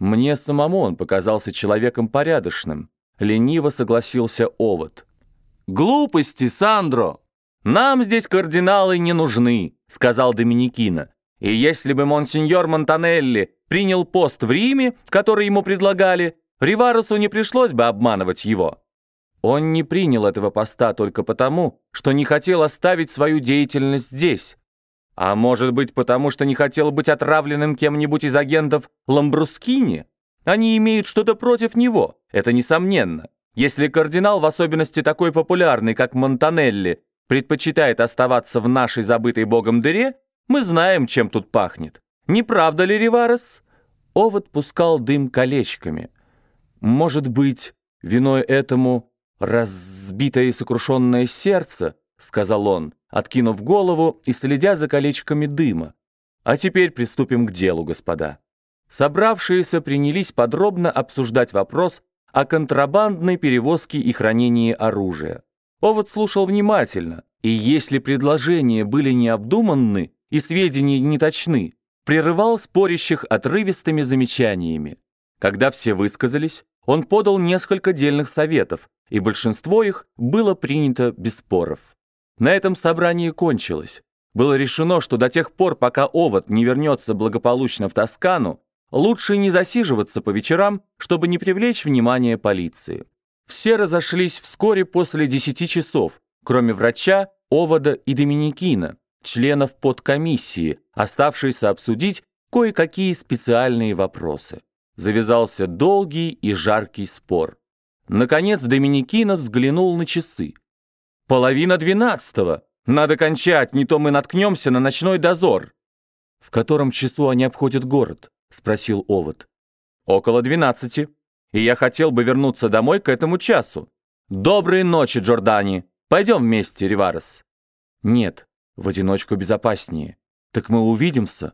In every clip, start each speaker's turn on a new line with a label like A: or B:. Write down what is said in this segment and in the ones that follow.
A: Мне самому он показался человеком порядочным. Лениво согласился Овод. «Глупости, Сандро! Нам здесь кардиналы не нужны», — сказал Доминикина. «И если бы монсеньор Монтанелли принял пост в Риме, который ему предлагали, Риваросу не пришлось бы обманывать его». Он не принял этого поста только потому, что не хотел оставить свою деятельность здесь. А может быть, потому что не хотел быть отравленным кем-нибудь из агентов Ламбрускини? Они имеют что-то против него, это несомненно. Если кардинал, в особенности такой популярный, как Монтанелли, предпочитает оставаться в нашей забытой богом дыре, мы знаем, чем тут пахнет. Не правда ли, Риварес? Овод пускал дым колечками. Может быть, виной этому разбитое и сокрушенное сердце, сказал он, откинув голову и следя за колечками дыма. А теперь приступим к делу, господа. Собравшиеся принялись подробно обсуждать вопрос о контрабандной перевозке и хранении оружия. Овод слушал внимательно, и если предложения были необдуманны и сведения неточны, прерывал спорящих отрывистыми замечаниями. Когда все высказались, он подал несколько дельных советов, и большинство их было принято без споров. На этом собрание кончилось. Было решено, что до тех пор, пока овод не вернется благополучно в Тоскану, лучше не засиживаться по вечерам, чтобы не привлечь внимание полиции. Все разошлись вскоре после десяти часов, кроме врача, овода и Доминикина, членов подкомиссии, оставшиеся обсудить кое-какие специальные вопросы. Завязался долгий и жаркий спор. Наконец Доминикина взглянул на часы. «Половина двенадцатого! Надо кончать, не то мы наткнемся на ночной дозор!» «В котором часу они обходят город?» — спросил Овод. «Около двенадцати. И я хотел бы вернуться домой к этому часу. Доброй ночи, Джордани! Пойдем вместе, Риварес!» «Нет, в одиночку безопаснее. Так мы увидимся?»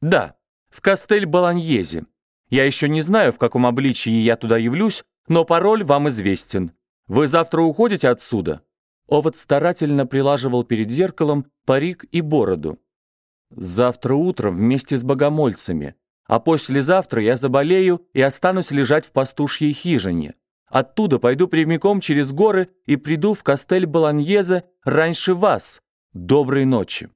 A: «Да, в Кастель-Баланьезе. Я еще не знаю, в каком обличии я туда явлюсь, но пароль вам известен. Вы завтра уходите отсюда?» Овод старательно прилаживал перед зеркалом парик и бороду. «Завтра утром вместе с богомольцами, а послезавтра я заболею и останусь лежать в пастушьей хижине. Оттуда пойду прямиком через горы и приду в Кастель-Баланьезе раньше вас. Доброй ночи».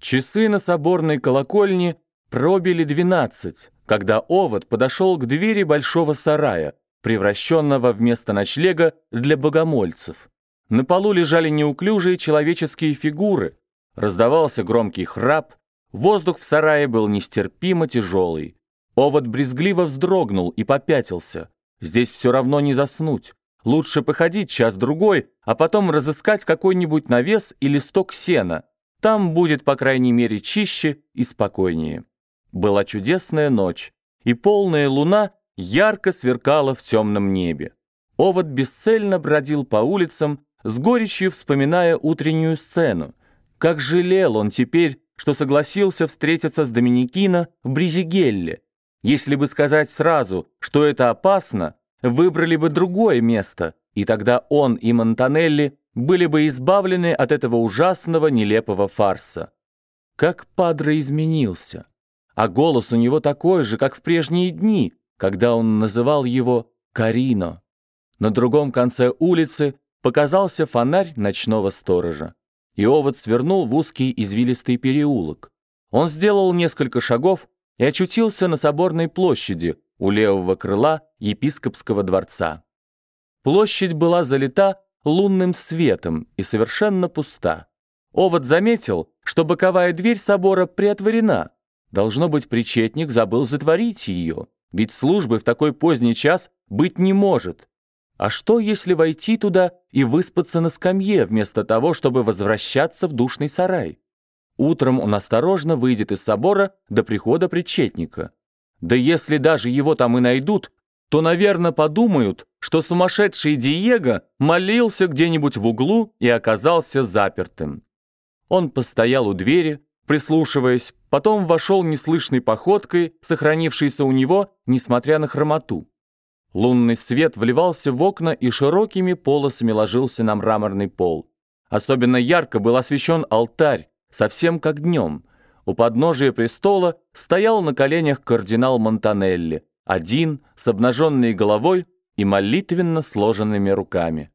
A: Часы на соборной колокольне пробили двенадцать, когда Овод подошел к двери большого сарая, превращенного в место ночлега для богомольцев. На полу лежали неуклюжие человеческие фигуры, раздавался громкий храп, воздух в сарае был нестерпимо тяжелый. Овод брезгливо вздрогнул и попятился. Здесь все равно не заснуть. Лучше походить час-другой, а потом разыскать какой-нибудь навес и листок сена. Там будет, по крайней мере, чище и спокойнее. Была чудесная ночь, и полная луна ярко сверкала в темном небе. Овод бесцельно бродил по улицам, с горечью вспоминая утреннюю сцену. Как жалел он теперь, что согласился встретиться с Доминикино в Бризигелле. Если бы сказать сразу, что это опасно, выбрали бы другое место, и тогда он и Монтанелли были бы избавлены от этого ужасного нелепого фарса. Как Падре изменился. А голос у него такой же, как в прежние дни, когда он называл его Карино. На другом конце улицы показался фонарь ночного сторожа. И овод свернул в узкий извилистый переулок. Он сделал несколько шагов и очутился на соборной площади у левого крыла епископского дворца. Площадь была залита лунным светом и совершенно пуста. Овод заметил, что боковая дверь собора приотворена. Должно быть, причетник забыл затворить ее, ведь службы в такой поздний час быть не может. А что, если войти туда и выспаться на скамье, вместо того, чтобы возвращаться в душный сарай? Утром он осторожно выйдет из собора до прихода причетника. Да если даже его там и найдут, то, наверное, подумают, что сумасшедший Диего молился где-нибудь в углу и оказался запертым. Он постоял у двери, прислушиваясь, потом вошел неслышной походкой, сохранившейся у него, несмотря на хромоту. Лунный свет вливался в окна и широкими полосами ложился на мраморный пол. Особенно ярко был освещен алтарь, совсем как днем. У подножия престола стоял на коленях кардинал Монтанелли, один с обнаженной головой и молитвенно сложенными руками.